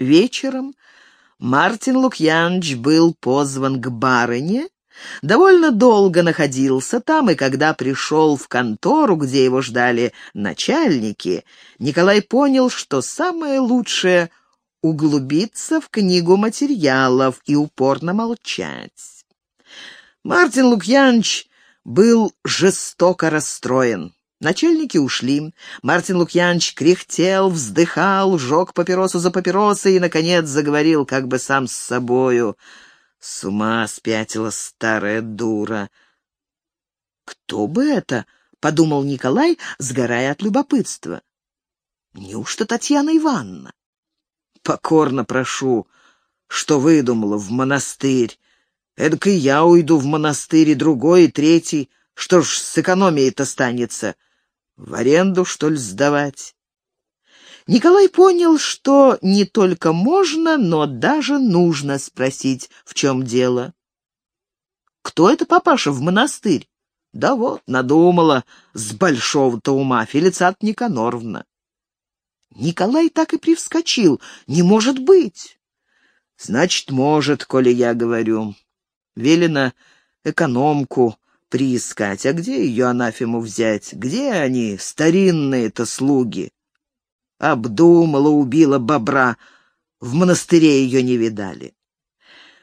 Вечером Мартин Лукьянович был позван к барыне, довольно долго находился там, и когда пришел в контору, где его ждали начальники, Николай понял, что самое лучшее — углубиться в книгу материалов и упорно молчать. Мартин Лукьянович был жестоко расстроен. Начальники ушли. Мартин Лукьянович кряхтел, вздыхал, жег папиросу за папиросой и, наконец, заговорил как бы сам с собою. С ума спятила старая дура. «Кто бы это?» — подумал Николай, сгорая от любопытства. «Неужто Татьяна Ивановна?» «Покорно прошу, что выдумала в монастырь. Эдак и я уйду в монастырь, и другой, и третий. Что ж с экономией-то станется?» В аренду, что ли, сдавать? Николай понял, что не только можно, но даже нужно спросить, в чем дело. «Кто это папаша в монастырь?» «Да вот, надумала, с большого-то ума, Фелицат Никаноровна». Николай так и привскочил. «Не может быть!» «Значит, может, коли я говорю. Велено экономку приискать. А где ее анафему взять? Где они, старинные-то слуги? Обдумала, убила бобра. В монастыре ее не видали.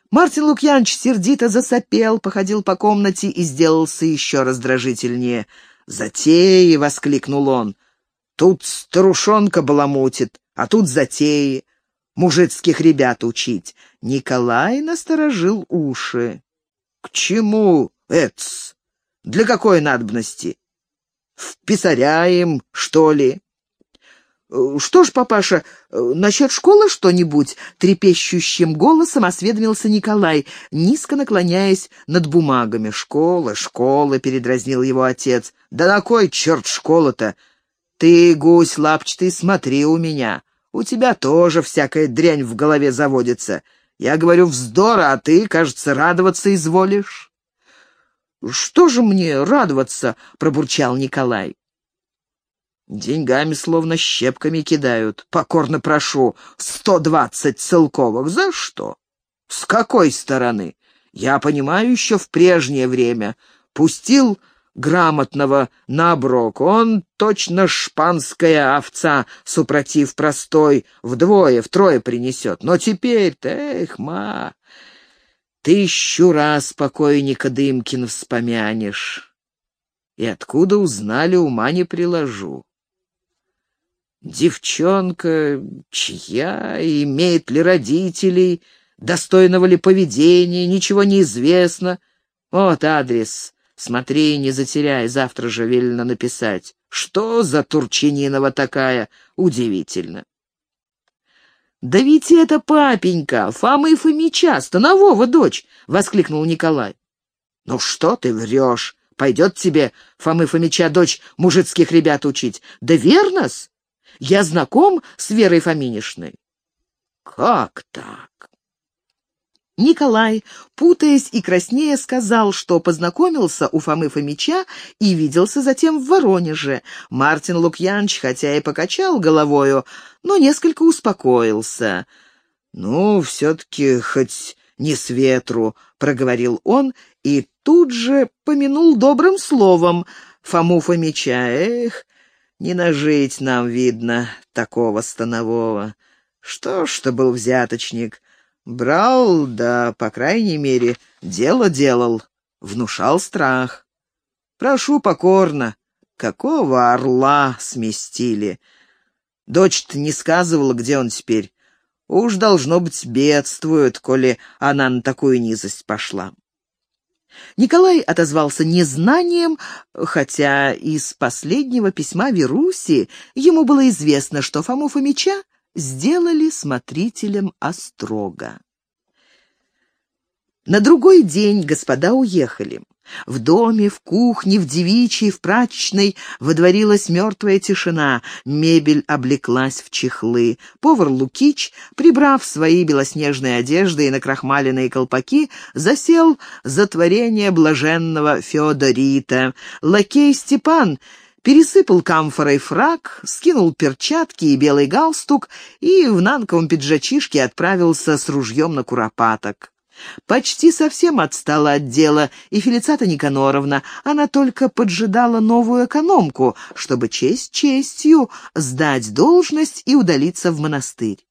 Мартин Лукьянович сердито засопел, походил по комнате и сделался еще раздражительнее. «Затеи!» — воскликнул он. «Тут старушонка баламутит, а тут затеи. Мужицких ребят учить». Николай насторожил уши. «К чему, Эц?» Для какой надобности? В что ли? «Что ж, папаша, насчет школы что-нибудь?» — трепещущим голосом осведомился Николай, низко наклоняясь над бумагами. «Школа, школа!» — передразнил его отец. «Да на кой черт школа-то? Ты, гусь лапчатый, смотри у меня. У тебя тоже всякая дрянь в голове заводится. Я говорю вздор, а ты, кажется, радоваться изволишь». «Что же мне радоваться?» — пробурчал Николай. «Деньгами словно щепками кидают. Покорно прошу, сто двадцать целковых. За что? С какой стороны? Я понимаю, еще в прежнее время. Пустил грамотного на оброк. Он точно шпанская овца, супротив простой, вдвое, втрое принесет. Но теперь-то, эх, ма, Тысячу раз покойника Дымкин вспомянешь. И откуда узнали, ума не приложу. Девчонка чья, имеет ли родителей, достойного ли поведения, ничего не известно. Вот адрес. Смотри, не затеряй, завтра же велено написать. Что за Турчининова такая? Удивительно. «Да ведь это папенька, Фомы Фомича, Становова дочь!» — воскликнул Николай. «Ну что ты врешь? Пойдет тебе, Фомы Фомича, дочь мужицких ребят учить. Да верно-с? Я знаком с Верой Фоминишной». «Как так?» Николай, путаясь и краснея, сказал, что познакомился у Фомы Фомича и виделся затем в Воронеже. Мартин Лукьянович, хотя и покачал головою, но несколько успокоился. «Ну, все-таки хоть не с ветру», — проговорил он и тут же помянул добрым словом Фому Фомича. «Эх, не нажить нам, видно, такого станового. Что ж, что был взяточник». Брал, да, по крайней мере, дело делал, внушал страх. Прошу покорно, какого орла сместили. Дочь-то не сказывала, где он теперь. Уж, должно быть, бедствует, коли она на такую низость пошла. Николай отозвался незнанием, хотя из последнего письма Веруси ему было известно, что Фому Фомича сделали смотрителем острога. На другой день господа уехали. В доме, в кухне, в девичьей, в прачечной водворилась мертвая тишина, мебель облеклась в чехлы. Повар Лукич, прибрав свои белоснежные одежды и накрахмаленные колпаки, засел за творение блаженного Феодорита. Лакей Степан пересыпал камфорой фраг, скинул перчатки и белый галстук и в нанковом пиджачишке отправился с ружьем на куропаток. Почти совсем отстала от дела и Фелицата Никаноровна. Она только поджидала новую экономку, чтобы честь честью сдать должность и удалиться в монастырь.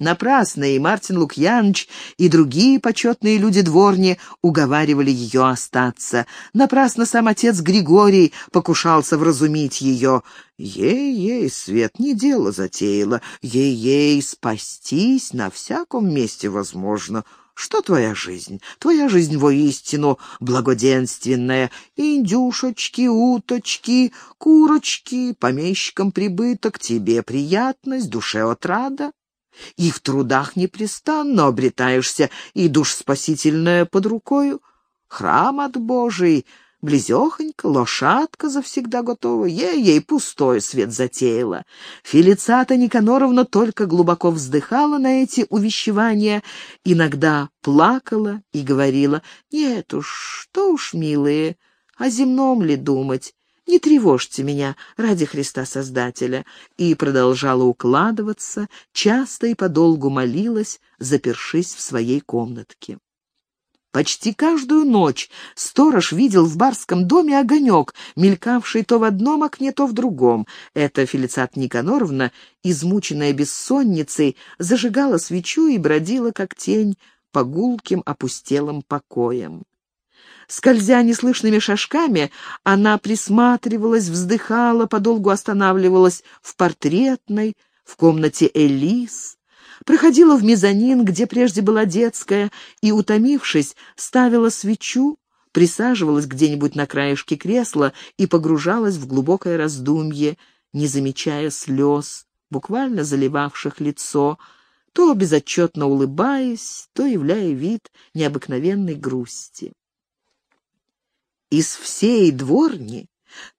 Напрасно и Мартин Лукьянович, и другие почетные люди дворни уговаривали ее остаться. Напрасно сам отец Григорий покушался вразумить ее. Ей-ей, свет не дело затеяла, ей-ей, спастись на всяком месте возможно. Что твоя жизнь? Твоя жизнь воистину благоденственная. Индюшечки, уточки, курочки, помещикам прибыток, тебе приятность, душе отрада. И в трудах непрестанно обретаешься, и душ спасительная под рукою. Храм от Божий, близехонько, лошадка завсегда готова. Ей-ей пустой свет затеяла. Фелицата Никаноровна только глубоко вздыхала на эти увещевания, иногда плакала и говорила, «Нет уж, что уж, милые, о земном ли думать? Не тревожьте меня ради Христа Создателя», и продолжала укладываться, часто и подолгу молилась, запершись в своей комнатке. Почти каждую ночь сторож видел в барском доме огонек, мелькавший то в одном окне, то в другом. Эта Фелицат Никаноровна, измученная бессонницей, зажигала свечу и бродила, как тень, по гулким опустелым покоям. Скользя неслышными шажками, она присматривалась, вздыхала, подолгу останавливалась в портретной, в комнате Элис, проходила в мезонин, где прежде была детская, и, утомившись, ставила свечу, присаживалась где-нибудь на краешке кресла и погружалась в глубокое раздумье, не замечая слез, буквально заливавших лицо, то безотчетно улыбаясь, то являя вид необыкновенной грусти. Из всей дворни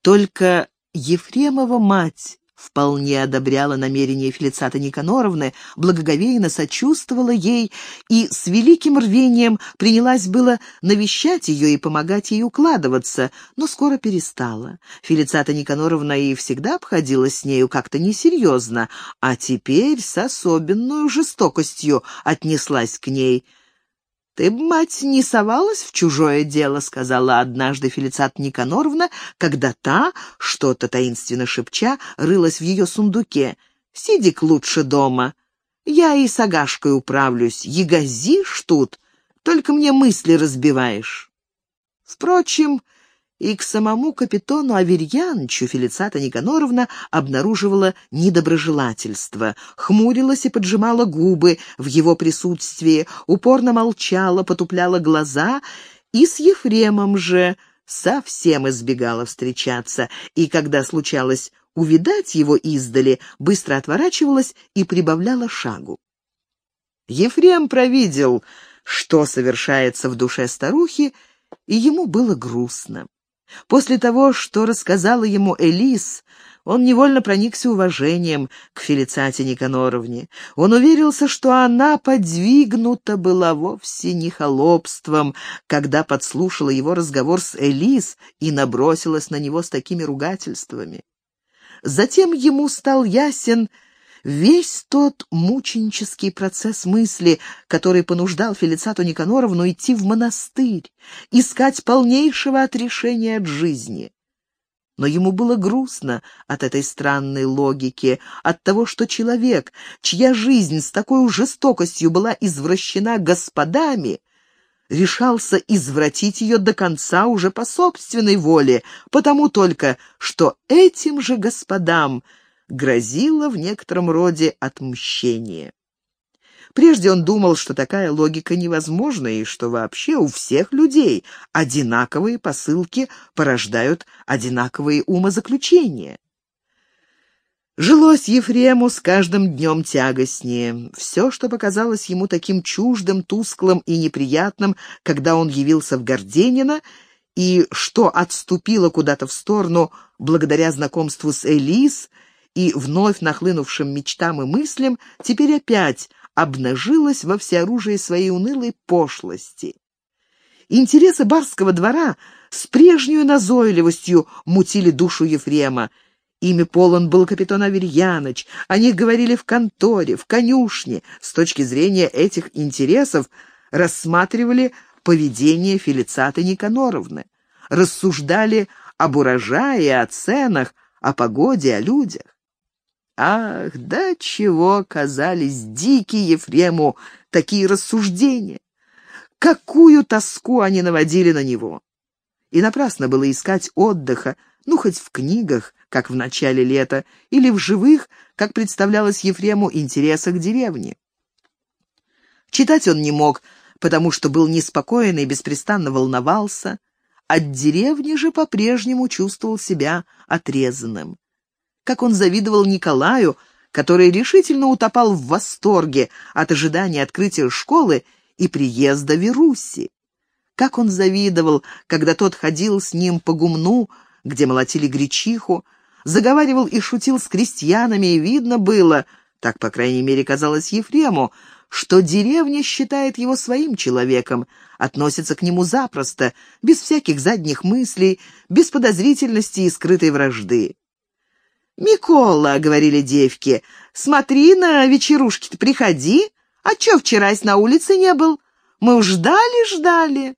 только Ефремова мать вполне одобряла намерение Фелицата Никаноровны, благоговейно сочувствовала ей и с великим рвением принялась было навещать ее и помогать ей укладываться, но скоро перестала. Фелицата Никаноровна и всегда обходилась с нею как-то несерьезно, а теперь с особенной жестокостью отнеслась к ней — «Ты, мать, не совалась в чужое дело», — сказала однажды Фелицат Никаноровна, когда та, что-то таинственно шепча, рылась в ее сундуке. «Сиди-к лучше дома. Я и с Агашкой управлюсь. Ягозишь тут, только мне мысли разбиваешь». Впрочем, и к самому капитану Аверьянчу Фелицата Никаноровна обнаруживала недоброжелательство, хмурилась и поджимала губы в его присутствии, упорно молчала, потупляла глаза и с Ефремом же совсем избегала встречаться, и когда случалось увидать его издали, быстро отворачивалась и прибавляла шагу. Ефрем провидел, что совершается в душе старухи, и ему было грустно. После того, что рассказала ему Элис, он невольно проникся уважением к Фелицате Никаноровне. Он уверился, что она подвигнута была вовсе не холопством, когда подслушала его разговор с Элис и набросилась на него с такими ругательствами. Затем ему стал ясен весь тот мученический процесс мысли, который понуждал Фелицату Никаноровну идти в монастырь, искать полнейшего отрешения от жизни. Но ему было грустно от этой странной логики, от того, что человек, чья жизнь с такой жестокостью была извращена господами, решался извратить ее до конца уже по собственной воле, потому только, что этим же господам – грозило в некотором роде отмщение. Прежде он думал, что такая логика невозможна и что вообще у всех людей одинаковые посылки порождают одинаковые умозаключения. Жилось Ефрему с каждым днем тягостнее. Все, что показалось ему таким чуждым, тусклым и неприятным, когда он явился в Горденино, и что отступило куда-то в сторону благодаря знакомству с Элис — и вновь нахлынувшим мечтам и мыслям теперь опять обнажилась во всеоружии своей унылой пошлости. Интересы барского двора с прежней назойливостью мутили душу Ефрема. Ими полон был капитан Аверьяныч, о них говорили в конторе, в конюшне. С точки зрения этих интересов рассматривали поведение Фелицаты Никаноровны, рассуждали об урожае, о ценах, о погоде, о людях. Ах, да чего казались дикие Ефрему такие рассуждения! Какую тоску они наводили на него! И напрасно было искать отдыха, ну, хоть в книгах, как в начале лета, или в живых, как представлялось Ефрему, интересах деревни. Читать он не мог, потому что был неспокоен и беспрестанно волновался. От деревни же по-прежнему чувствовал себя отрезанным. Как он завидовал Николаю, который решительно утопал в восторге от ожидания открытия школы и приезда Веруси. Как он завидовал, когда тот ходил с ним по гумну, где молотили гречиху, заговаривал и шутил с крестьянами, и видно было, так, по крайней мере, казалось Ефрему, что деревня считает его своим человеком, относится к нему запросто, без всяких задних мыслей, без подозрительности и скрытой вражды. «Микола», — говорили девки, — «смотри на вечерушки-то, приходи. А чё вчерась на улице не был? Мы уж ждали-ждали».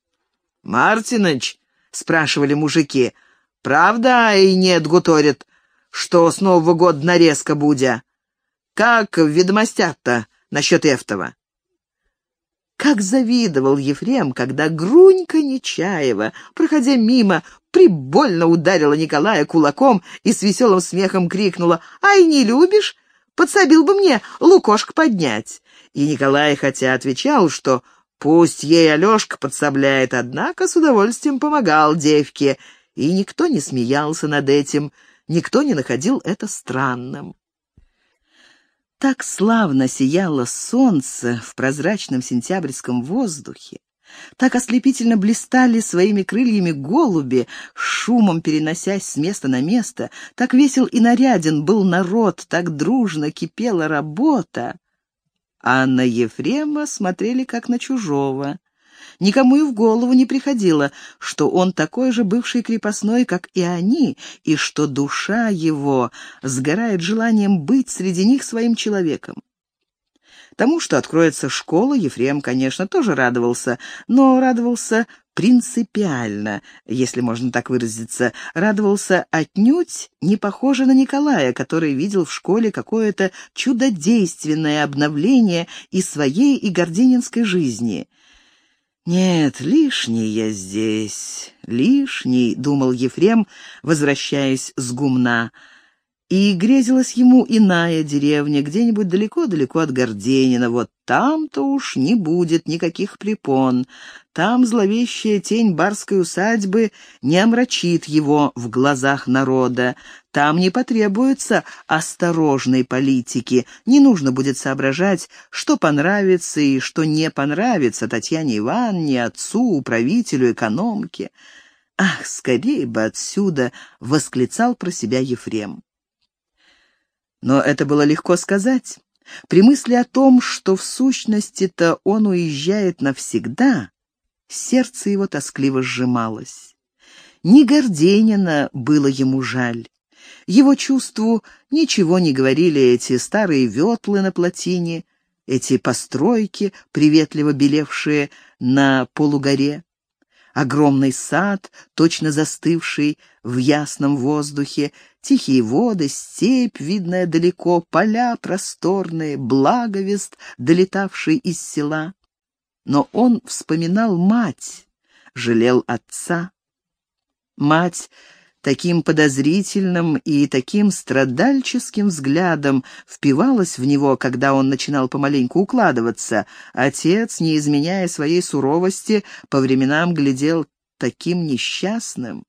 «Мартиныч», — спрашивали мужики, — «правда и нет, гуторит, что с Нового года нарезка будя? Как в ведомостях-то насчет Эфтова?» Как завидовал Ефрем, когда Грунька Нечаева, проходя мимо, прибольно ударила Николая кулаком и с веселым смехом крикнула «Ай, не любишь? Подсобил бы мне лукошка поднять». И Николай, хотя отвечал, что пусть ей Алешка подсобляет, однако с удовольствием помогал девке, и никто не смеялся над этим, никто не находил это странным. Так славно сияло солнце в прозрачном сентябрьском воздухе, так ослепительно блистали своими крыльями голуби, шумом переносясь с места на место, так весел и наряден был народ, так дружно кипела работа. А на Ефрема смотрели как на чужого. Никому и в голову не приходило, что он такой же бывший крепостной, как и они, и что душа его сгорает желанием быть среди них своим человеком. Тому, что откроется школа, Ефрем, конечно, тоже радовался, но радовался принципиально, если можно так выразиться, радовался отнюдь не похоже на Николая, который видел в школе какое-то чудодейственное обновление и своей, и горденинской жизни. «Нет, лишний я здесь, лишний», — думал Ефрем, возвращаясь с гумна. И грезилась ему иная деревня, где-нибудь далеко-далеко от Горденина. Вот там-то уж не будет никаких препон. Там зловещая тень барской усадьбы не омрачит его в глазах народа. Там не потребуется осторожной политики. Не нужно будет соображать, что понравится и что не понравится Татьяне Ивановне, отцу, управителю, экономке. «Ах, скорее бы отсюда!» — восклицал про себя Ефрем. Но это было легко сказать. При мысли о том, что в сущности-то он уезжает навсегда, сердце его тоскливо сжималось. Ни Горденина было ему жаль. Его чувству ничего не говорили эти старые ветлы на плотине, эти постройки, приветливо белевшие на полугоре огромный сад, точно застывший в ясном воздухе, тихие воды, степь, видная далеко, поля просторные, благовест, долетавший из села. Но он вспоминал мать, жалел отца. Мать таким подозрительным и таким страдальческим взглядом впивалась в него, когда он начинал помаленьку укладываться. Отец, не изменяя своей суровости, по временам глядел таким несчастным.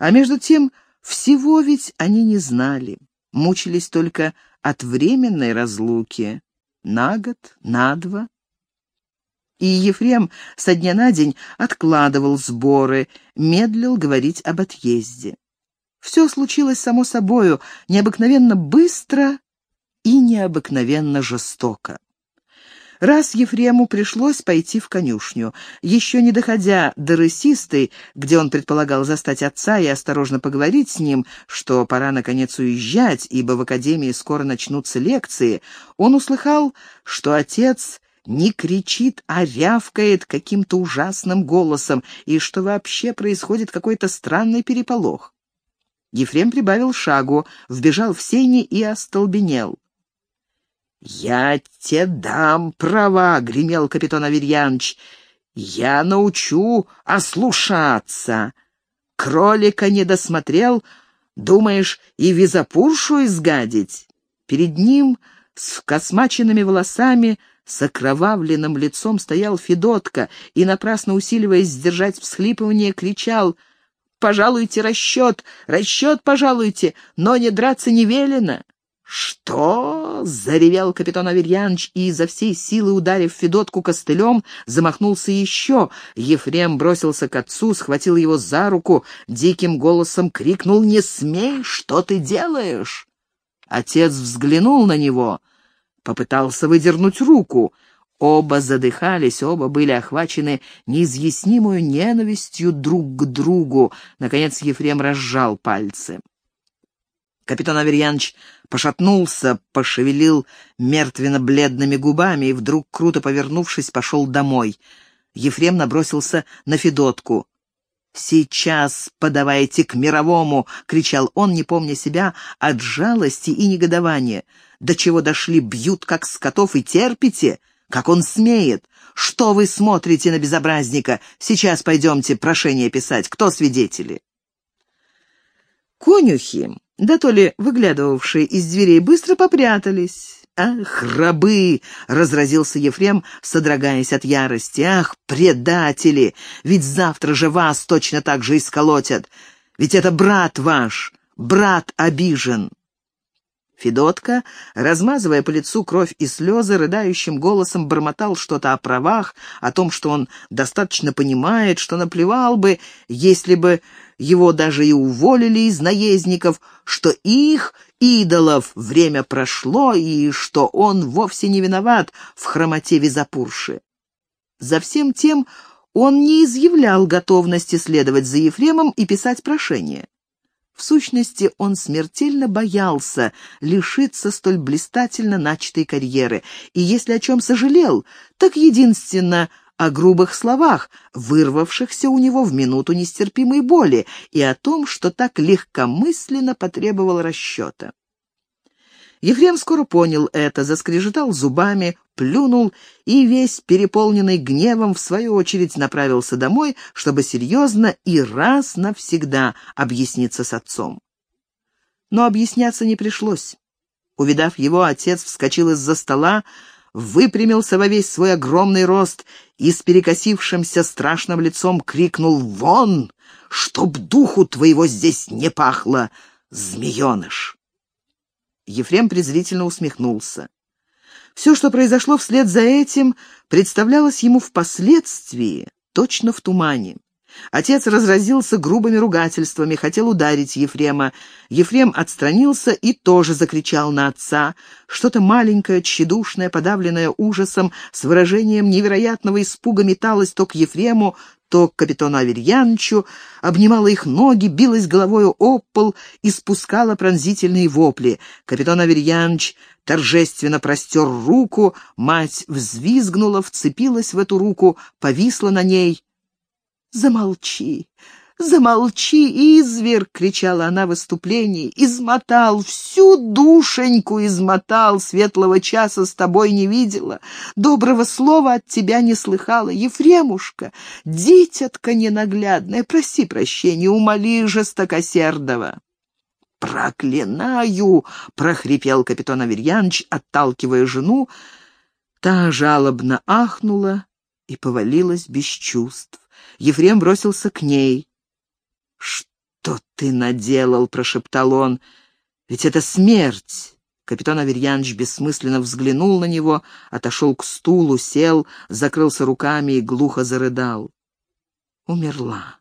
А между тем, всего ведь они не знали, мучились только от временной разлуки. На год, на два. И Ефрем со дня на день откладывал сборы, медлил говорить об отъезде. Все случилось само собою, необыкновенно быстро и необыкновенно жестоко. Раз Ефрему пришлось пойти в конюшню. Еще не доходя до рысистой, где он предполагал застать отца и осторожно поговорить с ним, что пора наконец уезжать, ибо в академии скоро начнутся лекции, он услыхал, что отец не кричит, а рявкает каким-то ужасным голосом, и что вообще происходит какой-то странный переполох. Ефрем прибавил шагу, вбежал в сени и остолбенел. «Я тебе дам права», — гремел капитан Аверьяныч. «Я научу ослушаться». Кролика не досмотрел, думаешь, и визапуршу изгадить? Перед ним с космаченными волосами, с окровавленным лицом стоял Федотка и, напрасно усиливаясь сдержать всхлипывание, кричал «Пожалуйте расчет, расчет пожалуйте, но не драться не велено». «Что?» — заревел капитан Аверьяныч и, изо всей силы ударив Федотку костылем, замахнулся еще. Ефрем бросился к отцу, схватил его за руку, диким голосом крикнул «Не смей! Что ты делаешь?» Отец взглянул на него, попытался выдернуть руку. Оба задыхались, оба были охвачены неизъяснимую ненавистью друг к другу. Наконец Ефрем разжал пальцы. Капитан Аверьяныч пошатнулся, пошевелил мертвенно-бледными губами и вдруг, круто повернувшись, пошел домой. Ефрем набросился на Федотку. «Сейчас подавайте к мировому!» — кричал он, не помня себя от жалости и негодования. «До чего дошли, бьют, как скотов, и терпите? Как он смеет? Что вы смотрите на безобразника? Сейчас пойдемте прошение писать. Кто свидетели?» Конюхи да то ли выглядывавшие из дверей быстро попрятались. «Ах, рабы!» — разразился Ефрем, содрогаясь от ярости. «Ах, предатели! Ведь завтра же вас точно так же исколотят! Ведь это брат ваш, брат обижен!» Федотка, размазывая по лицу кровь и слезы, рыдающим голосом бормотал что-то о правах, о том, что он достаточно понимает, что наплевал бы, если бы его даже и уволили из наездников, что их, идолов, время прошло и что он вовсе не виноват в хромоте Визапурши. За всем тем он не изъявлял готовности следовать за Ефремом и писать прошение. В сущности, он смертельно боялся лишиться столь блистательно начатой карьеры, и если о чем сожалел, так единственно о грубых словах, вырвавшихся у него в минуту нестерпимой боли, и о том, что так легкомысленно потребовал расчета. Ефрем скоро понял это, заскрежетал зубами, плюнул и весь переполненный гневом в свою очередь направился домой, чтобы серьезно и раз навсегда объясниться с отцом. Но объясняться не пришлось. Увидав его, отец вскочил из-за стола, выпрямился во весь свой огромный рост и с перекосившимся страшным лицом крикнул «Вон! Чтоб духу твоего здесь не пахло, змееныш!» Ефрем презрительно усмехнулся. Все, что произошло вслед за этим, представлялось ему впоследствии точно в тумане. Отец разразился грубыми ругательствами, хотел ударить Ефрема. Ефрем отстранился и тоже закричал на отца. Что-то маленькое, тщедушное, подавленное ужасом, с выражением невероятного испуга металось то к Ефрему, то к капитану Аверьянчу, обнимала их ноги, билась головою об пол и спускала пронзительные вопли. Капитан Аверьянч торжественно простер руку, мать взвизгнула, вцепилась в эту руку, повисла на ней. «Замолчи! «Замолчи, изверг!» — кричала она в выступлении. «Измотал, всю душеньку измотал, светлого часа с тобой не видела, доброго слова от тебя не слыхала. Ефремушка, дитятка ненаглядная, проси прощения, умоли жестокосердого». «Проклинаю!» — прохрипел капитан Аверьяныч, отталкивая жену. Та жалобно ахнула и повалилась без чувств. Ефрем бросился к ней. «Что ты наделал?» — прошептал он. «Ведь это смерть!» Капитан Аверьянович бессмысленно взглянул на него, отошел к стулу, сел, закрылся руками и глухо зарыдал. «Умерла!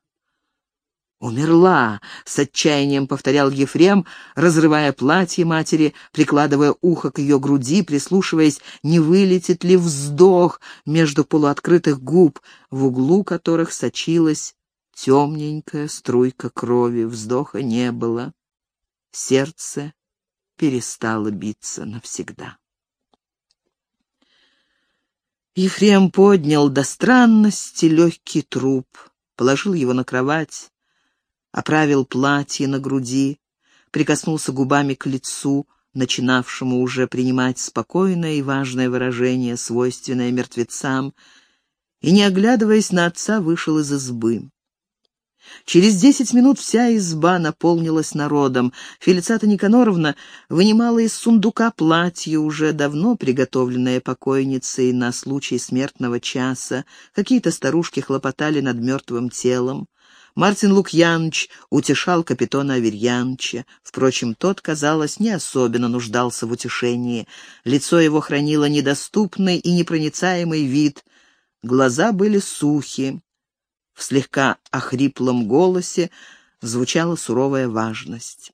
«Умерла!» — с отчаянием повторял Ефрем, разрывая платье матери, прикладывая ухо к ее груди, прислушиваясь, не вылетит ли вздох между полуоткрытых губ, в углу которых сочилась темненькая струйка крови. Вздоха не было. Сердце перестало биться навсегда. Ефрем поднял до странности легкий труп, положил его на кровать, оправил платье на груди, прикоснулся губами к лицу, начинавшему уже принимать спокойное и важное выражение, свойственное мертвецам, и, не оглядываясь на отца, вышел из избы. Через десять минут вся изба наполнилась народом. Фелицата Никаноровна вынимала из сундука платье, уже давно приготовленное покойницей на случай смертного часа. Какие-то старушки хлопотали над мертвым телом. Мартин Лукьянович утешал капитана Аверьяновича. Впрочем, тот, казалось, не особенно нуждался в утешении. Лицо его хранило недоступный и непроницаемый вид. Глаза были сухи. В слегка охриплом голосе звучала суровая важность.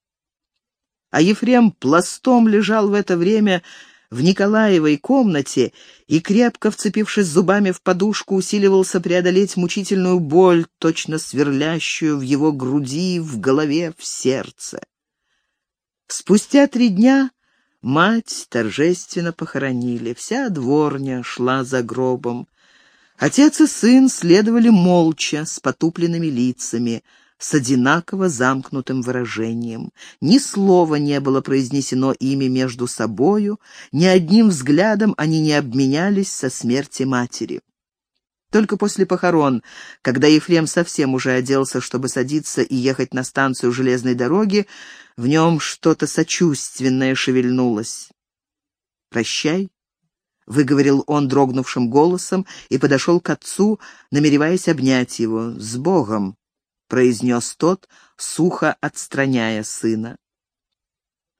А Ефрем пластом лежал в это время в Николаевой комнате и, крепко вцепившись зубами в подушку, усиливался преодолеть мучительную боль, точно сверлящую в его груди, в голове, в сердце. Спустя три дня мать торжественно похоронили, вся дворня шла за гробом. Отец и сын следовали молча, с потупленными лицами — с одинаково замкнутым выражением. Ни слова не было произнесено ими между собою, ни одним взглядом они не обменялись со смерти матери. Только после похорон, когда Ефрем совсем уже оделся, чтобы садиться и ехать на станцию железной дороги, в нем что-то сочувственное шевельнулось. «Прощай», — выговорил он дрогнувшим голосом и подошел к отцу, намереваясь обнять его. «С Богом!» Произнес тот, сухо отстраняя сына.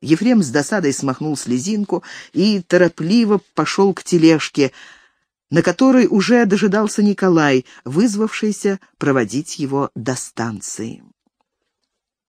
Ефрем с досадой смахнул слезинку и торопливо пошел к тележке, на которой уже дожидался Николай, вызвавшийся проводить его до станции.